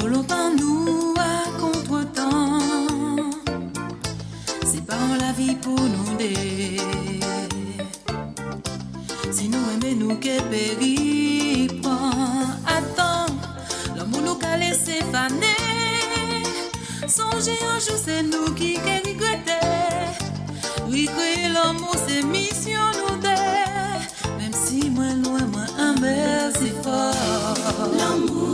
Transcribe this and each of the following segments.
Trop nous à contre-temps, c'est pas en la vie pour nous dé. Si nous aimons nous que périr, attends, l'amour nous a laissé faner. Songez un jour c'est nous qui regretter. Oui, créer l'amour c'est mission nous dé. Même si moi loin moi un c'est fort. L'amour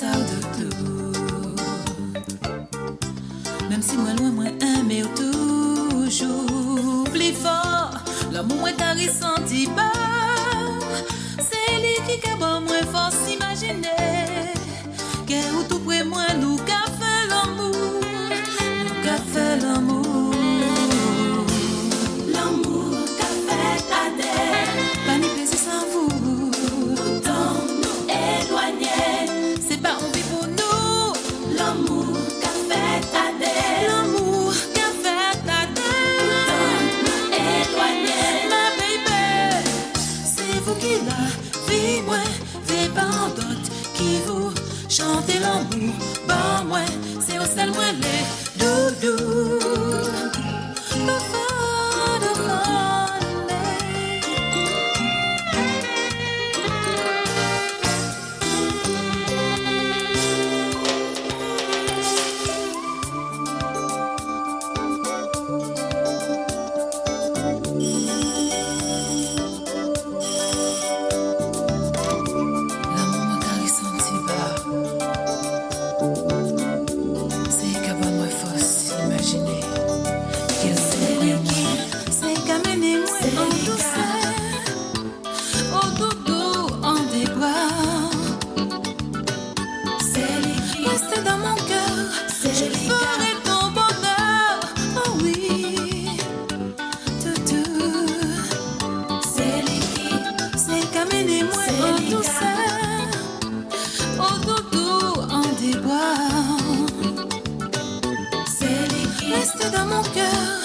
de tout. Même si moi loin, moi aimé toujours plus fort. L'amour est carissant, dit pas. L'amour, ba mwen, se yo sel mwen le doudou C'est les Reste dans mon cœur.